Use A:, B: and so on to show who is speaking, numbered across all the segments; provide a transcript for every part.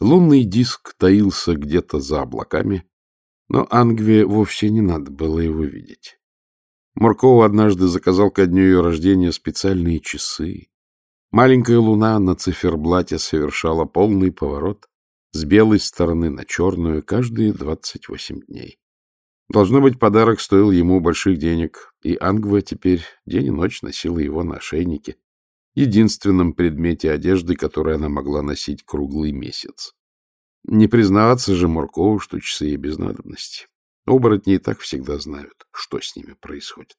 A: Лунный диск таился где-то за облаками, но Ангве вовсе не надо было его видеть. Мурков однажды заказал ко дню ее рождения специальные часы. Маленькая луна на циферблате совершала полный поворот с белой стороны на черную каждые 28 дней. Должно быть, подарок стоил ему больших денег, и Ангва теперь день и ночь носила его на ошейнике, единственном предмете одежды, который она могла носить круглый месяц. Не признаваться же Муркову, что часы ей без надобности. Оборотни и так всегда знают, что с ними происходит.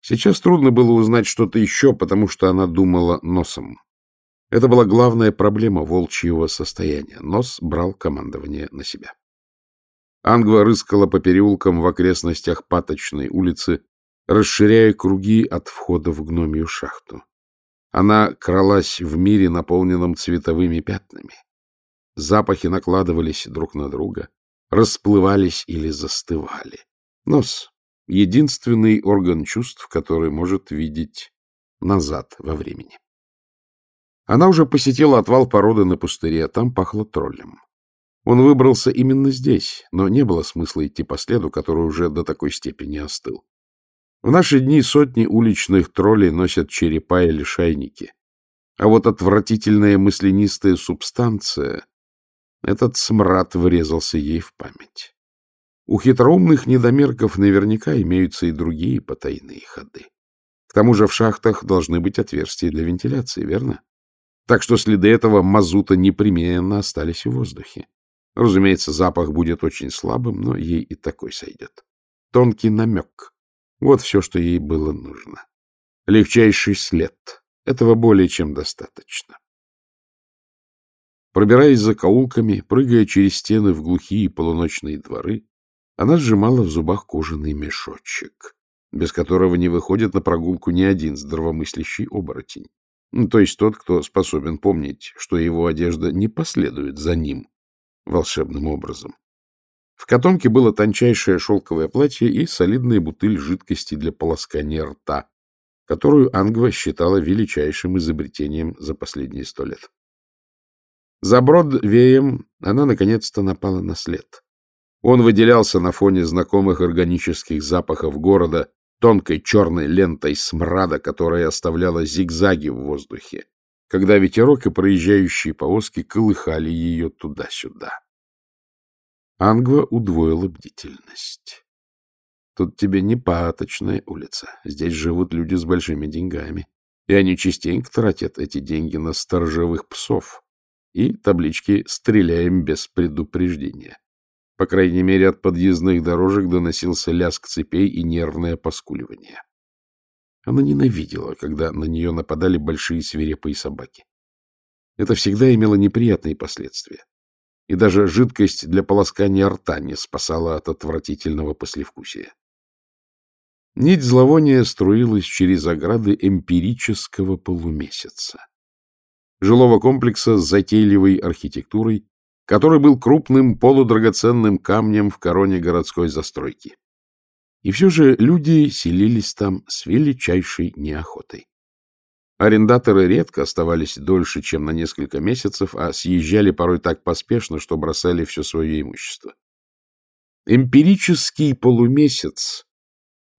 A: Сейчас трудно было узнать что-то еще, потому что она думала носом. Это была главная проблема волчьего состояния. Нос брал командование на себя. Ангва рыскала по переулкам в окрестностях Паточной улицы, расширяя круги от входа в гномию шахту. Она кралась в мире, наполненном цветовыми пятнами. Запахи накладывались друг на друга, расплывались или застывали. Нос — единственный орган чувств, который может видеть назад во времени. Она уже посетила отвал породы на пустыре, а там пахло троллем. Он выбрался именно здесь, но не было смысла идти по следу, который уже до такой степени остыл. В наши дни сотни уличных троллей носят черепа или шайники. А вот отвратительная мысленистая субстанция, этот смрад врезался ей в память. У хитроумных недомерков наверняка имеются и другие потайные ходы. К тому же в шахтах должны быть отверстия для вентиляции, верно? Так что следы этого мазута непременно остались в воздухе. Разумеется, запах будет очень слабым, но ей и такой сойдет. Тонкий намек вот все, что ей было нужно. Легчайший след. Этого более чем достаточно. Пробираясь за каулками, прыгая через стены в глухие полуночные дворы, она сжимала в зубах кожаный мешочек, без которого не выходит на прогулку ни один здравомыслящий оборотень. Ну, то есть тот, кто способен помнить, что его одежда не последует за ним волшебным образом. В котомке было тончайшее шелковое платье и солидная бутыль жидкости для полоскания рта, которую Ангва считала величайшим изобретением за последние сто лет. За бродвеем она наконец-то напала на след. Он выделялся на фоне знакомых органических запахов города тонкой черной лентой смрада, которая оставляла зигзаги в воздухе, когда ветерок и проезжающие повозки колыхали ее туда-сюда. Ангва удвоила бдительность. Тут тебе не паточная улица. Здесь живут люди с большими деньгами. И они частенько тратят эти деньги на сторожевых псов и таблички «Стреляем без предупреждения». По крайней мере, от подъездных дорожек доносился лязг цепей и нервное поскуливание. Она ненавидела, когда на нее нападали большие свирепые собаки. Это всегда имело неприятные последствия и даже жидкость для полоскания рта не спасала от отвратительного послевкусия. Нить зловония струилась через ограды эмпирического полумесяца. Жилого комплекса с затейливой архитектурой, который был крупным полудрагоценным камнем в короне городской застройки. И все же люди селились там с величайшей неохотой. Арендаторы редко оставались дольше, чем на несколько месяцев, а съезжали порой так поспешно, что бросали все свое имущество. Эмпирический полумесяц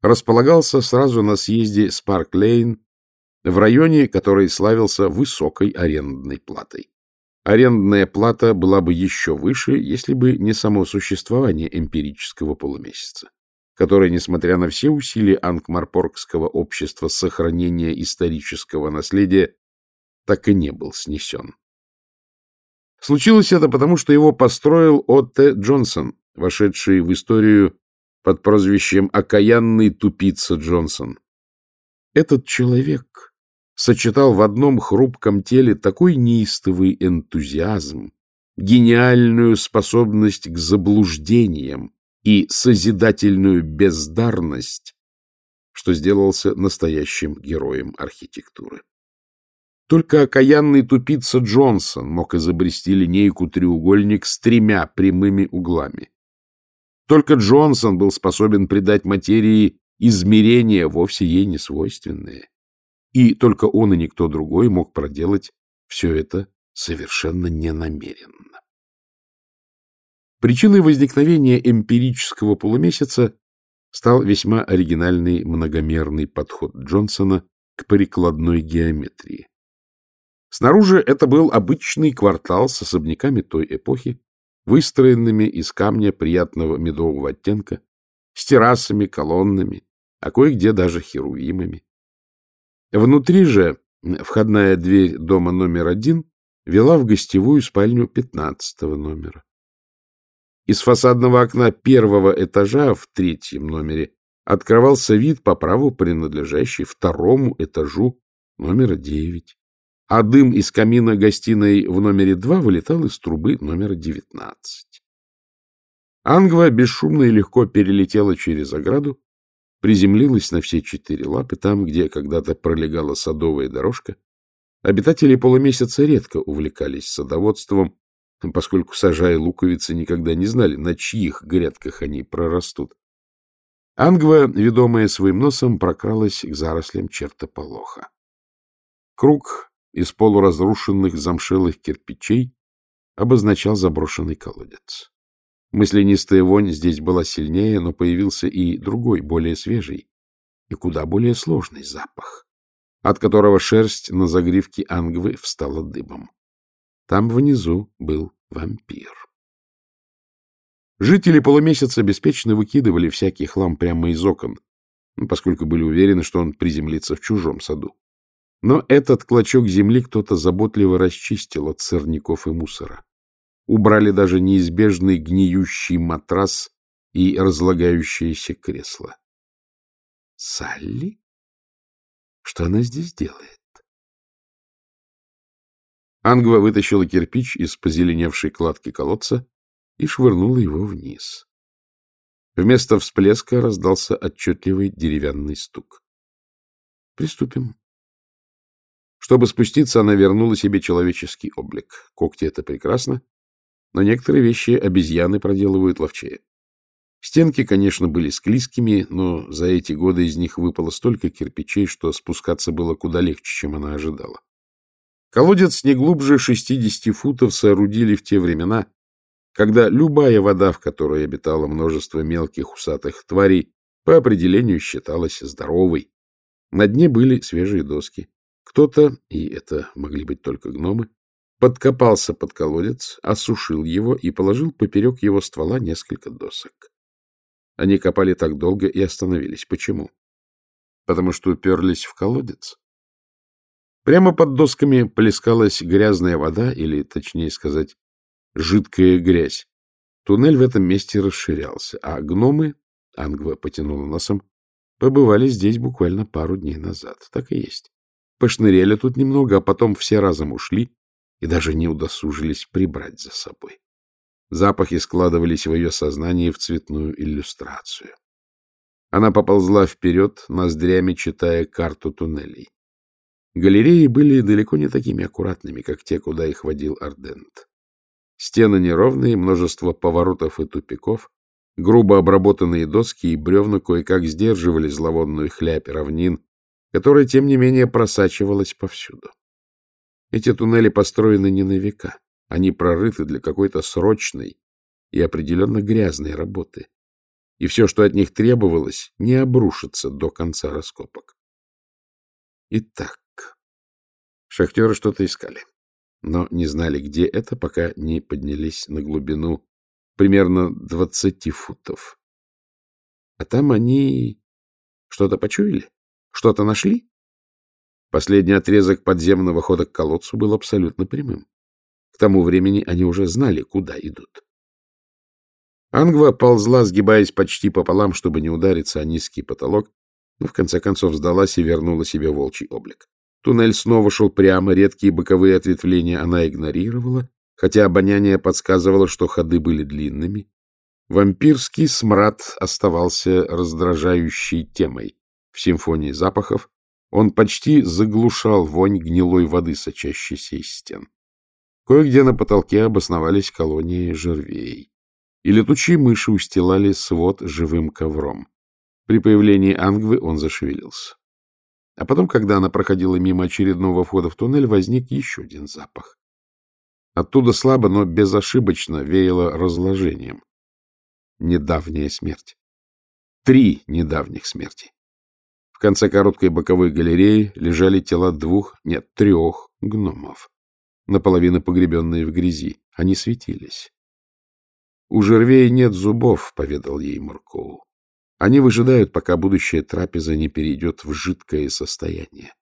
A: располагался сразу на съезде Спарк-Лейн в районе, который славился высокой арендной платой. Арендная плата была бы еще выше, если бы не само существование эмпирического полумесяца который, несмотря на все усилия Анкмарпоргского общества сохранения исторического наследия, так и не был снесен. Случилось это потому, что его построил Отте Джонсон, вошедший в историю под прозвищем «Окаянный тупица Джонсон». Этот человек сочетал в одном хрупком теле такой неистовый энтузиазм, гениальную способность к заблуждениям, и созидательную бездарность, что сделался настоящим героем архитектуры. Только окаянный тупица Джонсон мог изобрести линейку-треугольник с тремя прямыми углами. Только Джонсон был способен придать материи измерения, вовсе ей не свойственные. И только он и никто другой мог проделать все это совершенно ненамеренно. Причиной возникновения эмпирического полумесяца стал весьма оригинальный многомерный подход Джонсона к прикладной геометрии. Снаружи это был обычный квартал с особняками той эпохи, выстроенными из камня приятного медового оттенка, с террасами, колоннами, а кое-где даже херувимами. Внутри же входная дверь дома номер один вела в гостевую спальню пятнадцатого номера. Из фасадного окна первого этажа в третьем номере открывался вид по праву принадлежащий второму этажу номера девять, а дым из камина гостиной в номере два вылетал из трубы номера девятнадцать. Ангва бесшумно и легко перелетела через ограду, приземлилась на все четыре лапы там, где когда-то пролегала садовая дорожка. Обитатели полумесяца редко увлекались садоводством, поскольку, сажа и луковицы, никогда не знали, на чьих грядках они прорастут. Ангва, ведомая своим носом, прокралась к зарослям чертополоха. Круг из полуразрушенных замшелых кирпичей обозначал заброшенный колодец. Мысленистая вонь здесь была сильнее, но появился и другой, более свежий и куда более сложный запах, от которого шерсть на загривке Ангвы встала дыбом. Там внизу был вампир. Жители полумесяца беспечно выкидывали всякий хлам прямо из окон, ну, поскольку были уверены, что он приземлится в чужом саду. Но этот клочок земли кто-то заботливо расчистил от сорняков и мусора. Убрали даже неизбежный гниющий матрас и разлагающееся кресло. Салли? Что она здесь делает? Ангва вытащила кирпич из позеленевшей кладки колодца и швырнула его вниз. Вместо всплеска раздался отчетливый деревянный стук. «Приступим». Чтобы спуститься, она вернула себе человеческий облик. Когти — это прекрасно, но некоторые вещи обезьяны проделывают ловчее. Стенки, конечно, были склизкими, но за эти годы из них выпало столько кирпичей, что спускаться было куда легче, чем она ожидала. Колодец не глубже 60 футов соорудили в те времена, когда любая вода, в которой обитало множество мелких усатых тварей, по определению считалась здоровой. На дне были свежие доски. Кто-то, и это могли быть только гномы, подкопался под колодец, осушил его и положил поперек его ствола несколько досок. Они копали так долго и остановились. Почему? Потому что уперлись в колодец. Прямо под досками плескалась грязная вода, или, точнее сказать, жидкая грязь. Туннель в этом месте расширялся, а гномы, Ангва потянула носом, побывали здесь буквально пару дней назад. Так и есть. Пошныряли тут немного, а потом все разом ушли и даже не удосужились прибрать за собой. Запахи складывались в ее сознании в цветную иллюстрацию. Она поползла вперед, ноздрями читая карту туннелей. Галереи были далеко не такими аккуратными, как те, куда их водил Ардент. Стены неровные, множество поворотов и тупиков, грубо обработанные доски и бревна кое-как сдерживали зловонную хлябь равнин, которая, тем не менее, просачивалась повсюду. Эти туннели построены не на века, они прорыты для какой-то срочной и определенно грязной работы, и все, что от них требовалось, не обрушится до конца раскопок. Итак, Шахтеры что-то искали, но не знали, где это, пока не поднялись на глубину примерно двадцати футов. А там они что-то почуяли? Что-то нашли? Последний отрезок подземного хода к колодцу был абсолютно прямым. К тому времени они уже знали, куда идут. Ангва ползла, сгибаясь почти пополам, чтобы не удариться о низкий потолок, но в конце концов сдалась и вернула себе волчий облик. Туннель снова шел прямо, редкие боковые ответвления она игнорировала, хотя обоняние подсказывало, что ходы были длинными. Вампирский смрад оставался раздражающей темой. В симфонии запахов он почти заглушал вонь гнилой воды, сочащейся из стен. Кое-где на потолке обосновались колонии жервей. И летучие мыши устилали свод живым ковром. При появлении Ангвы он зашевелился. А потом, когда она проходила мимо очередного входа в туннель, возник еще один запах. Оттуда слабо, но безошибочно веяло разложением. Недавняя смерть. Три недавних смерти. В конце короткой боковой галереи лежали тела двух, нет, трех гномов, наполовину погребенные в грязи. Они светились. — У жервей нет зубов, — поведал ей Муркоу. Они выжидают, пока будущая трапеза не перейдет в жидкое состояние.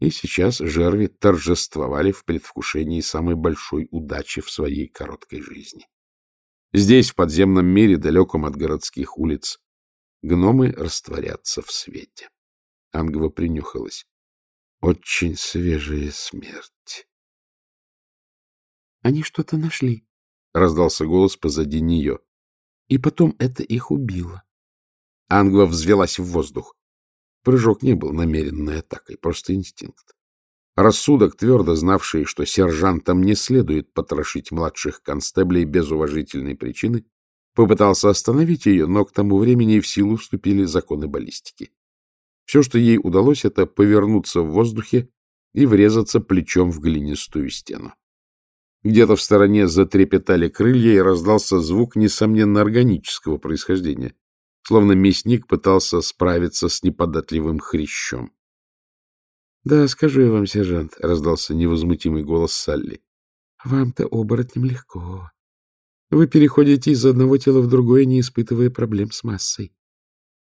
A: И сейчас жерви торжествовали в предвкушении самой большой удачи в своей короткой жизни. Здесь, в подземном мире, далеком от городских улиц, гномы растворятся в свете. Ангва принюхалась. Очень свежая смерть.
B: — Они что-то нашли, —
A: раздался голос позади нее.
B: — И потом это их убило.
A: Ангва взвелась в воздух. Прыжок не был намеренной атакой, просто инстинкт. Рассудок, твердо знавший, что сержантам не следует потрошить младших констеблей без уважительной причины, попытался остановить ее, но к тому времени в силу вступили законы баллистики. Все, что ей удалось, это повернуться в воздухе и врезаться плечом в глинистую стену. Где-то в стороне затрепетали крылья и раздался звук, несомненно, органического происхождения словно мясник пытался справиться с неподатливым хрящом. — Да, скажу я вам, сержант, — раздался невозмутимый голос Салли. — Вам-то оборотнем легко. Вы переходите из одного тела в другое, не испытывая проблем с массой.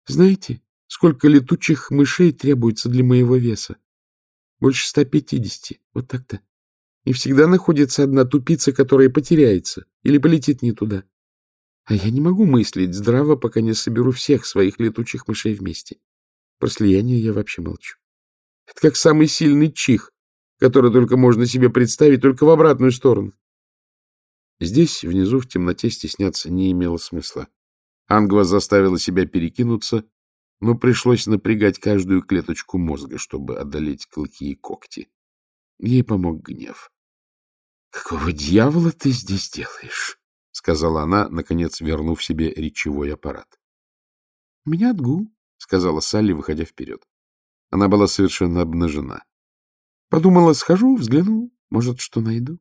A: Знаете, сколько летучих мышей требуется для моего веса? Больше 150, вот так-то. И всегда находится одна тупица, которая потеряется или полетит не туда. А я не могу мыслить здраво, пока не соберу всех своих летучих мышей вместе. Про слияние я вообще молчу. Это как самый сильный чих, который только можно себе представить, только в обратную сторону. Здесь, внизу, в темноте, стесняться не имело смысла. Ангва заставила себя перекинуться, но пришлось напрягать каждую клеточку мозга, чтобы одолеть клыки и когти. Ей помог гнев. — Какого дьявола ты здесь делаешь? сказала она, наконец вернув себе речевой аппарат. — Меня отгул, — сказала Салли, выходя вперед. Она была совершенно обнажена. Подумала, схожу, взгляну, может, что найду.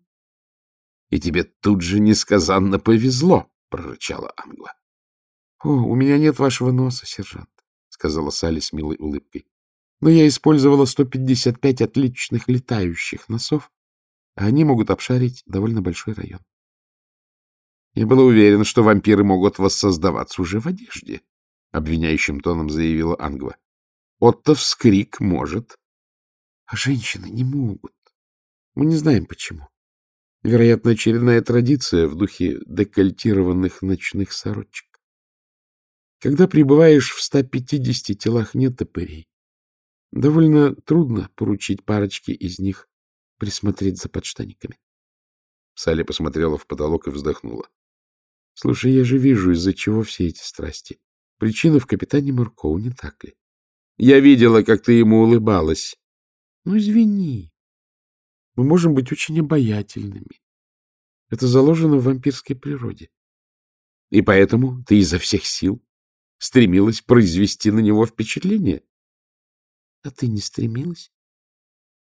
A: — И тебе тут же несказанно повезло, — прорычала Англа. — О, у меня нет вашего носа, сержант, — сказала Салли с милой улыбкой. — Но я использовала 155 отличных летающих носов, а они могут обшарить довольно большой район. Я был уверен, что вампиры могут воссоздаваться уже в одежде, — обвиняющим тоном заявила Ангва. Отто вскрик может. А женщины не могут. Мы не знаем почему. Вероятно, очередная традиция в духе декольтированных ночных сорочек. Когда пребываешь в 150 телах нет топырей, довольно трудно поручить парочке из них присмотреть за подштанниками. Салли посмотрела в потолок и вздохнула. Слушай, я же вижу, из-за чего все эти страсти. Причина в капитане Муркову, не так ли? Я видела, как ты ему улыбалась. Ну, извини. Мы можем быть очень обаятельными. Это заложено в вампирской природе. И поэтому ты изо всех сил стремилась произвести на него впечатление. А ты не стремилась?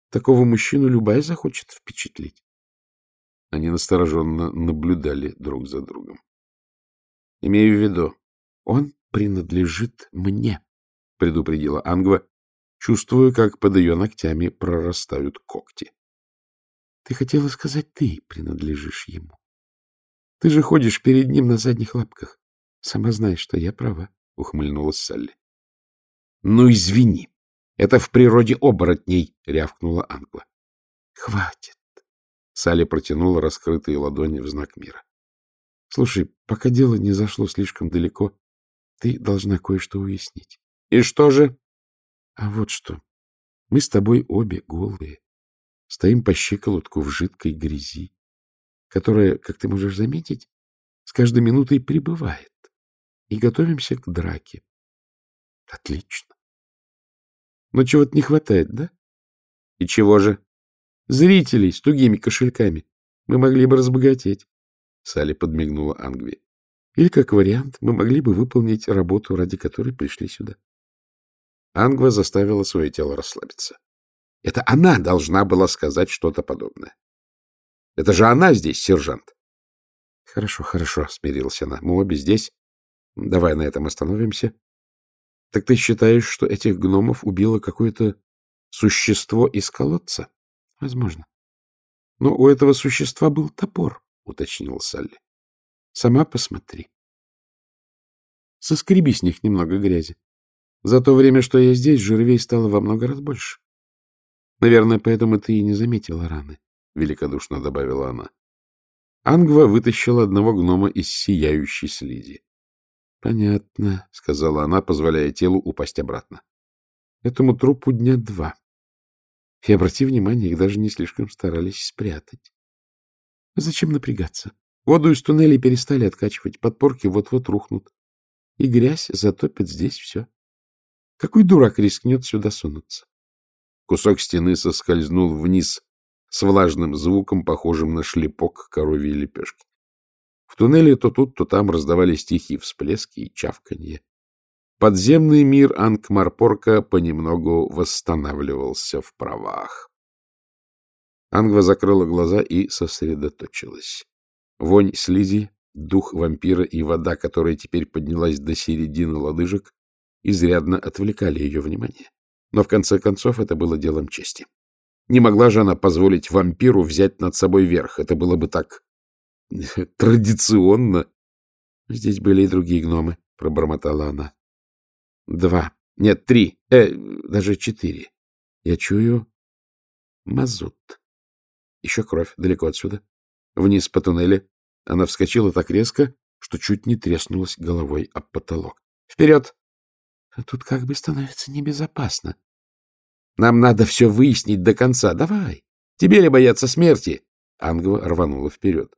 A: Такого мужчину любая захочет впечатлить. Они настороженно наблюдали друг за другом. Имею в виду, он принадлежит мне, — предупредила Ангва, чувствуя, как под ее ногтями прорастают когти. — Ты хотела сказать, ты принадлежишь ему. Ты же ходишь перед ним на задних лапках. Сама знаешь, что я права, — ухмыльнулась Салли. — Ну, извини, это в природе оборотней, — рявкнула Ангва. — Хватит. Салли протянула раскрытые ладони в знак мира. Слушай, пока дело не зашло слишком далеко, ты должна кое-что уяснить. И что же? А вот что. Мы с тобой обе голые. Стоим по щиколотку в жидкой грязи, которая, как ты можешь заметить, с каждой минутой прибывает. И готовимся к драке. Отлично. Но чего-то не хватает, да? И чего же? Зрителей с тугими кошельками. Мы могли бы разбогатеть. Салли подмигнула Ангви. Или, как вариант, мы могли бы выполнить работу, ради которой пришли сюда. Ангва заставила свое тело расслабиться. Это она должна была сказать что-то подобное. Это же она здесь, сержант.
B: Хорошо, хорошо, смирилась она. Мы обе здесь. Давай на этом остановимся. Так ты считаешь, что этих гномов убило какое-то существо из колодца? Возможно. Но у этого существа был топор. — уточнил Салли. — Сама посмотри. Соскреби с них немного грязи. За то время, что я здесь, жервей стало во много раз больше. Наверное, поэтому ты и не заметила раны, — великодушно добавила она. Ангва вытащила одного гнома из сияющей слизи. — Понятно, — сказала она, позволяя телу упасть обратно. — Этому трупу дня два. И, обрати внимание, их даже не слишком старались спрятать. Зачем напрягаться? Воду из туннелей перестали откачивать, подпорки вот-вот рухнут. И грязь затопит здесь все. Какой дурак рискнет сюда сунуться?
A: Кусок стены соскользнул вниз с влажным звуком, похожим на шлепок коровьей лепешки. В туннеле то тут, то там раздавались тихие всплески и чавканье. Подземный мир Анкмарпорка понемногу восстанавливался в правах. Ангва закрыла глаза и сосредоточилась. Вонь слизи, дух вампира и вода, которая теперь поднялась до середины лодыжек, изрядно отвлекали ее внимание. Но в конце концов это было делом чести. Не могла же она позволить вампиру взять над собой верх. Это было бы так традиционно. — Здесь были и другие гномы, — пробормотала она. — Два. Нет, три. Э, даже четыре. Я чую мазут. Еще кровь, далеко отсюда. Вниз по туннелю. Она вскочила так резко, что чуть не треснулась головой об потолок. «Вперед!» «Тут как бы становится небезопасно. Нам надо все выяснить до конца. Давай! Тебе ли бояться смерти?» Ангва рванула вперед.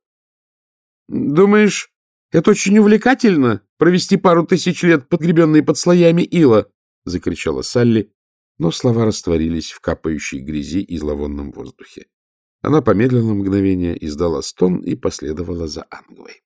A: «Думаешь, это очень увлекательно — провести пару тысяч лет, подгребенные под слоями ила?» — закричала Салли, но слова растворились в капающей грязи и зловонном воздухе. Она помедлила мгновение, издала стон и последовала за Ангвой.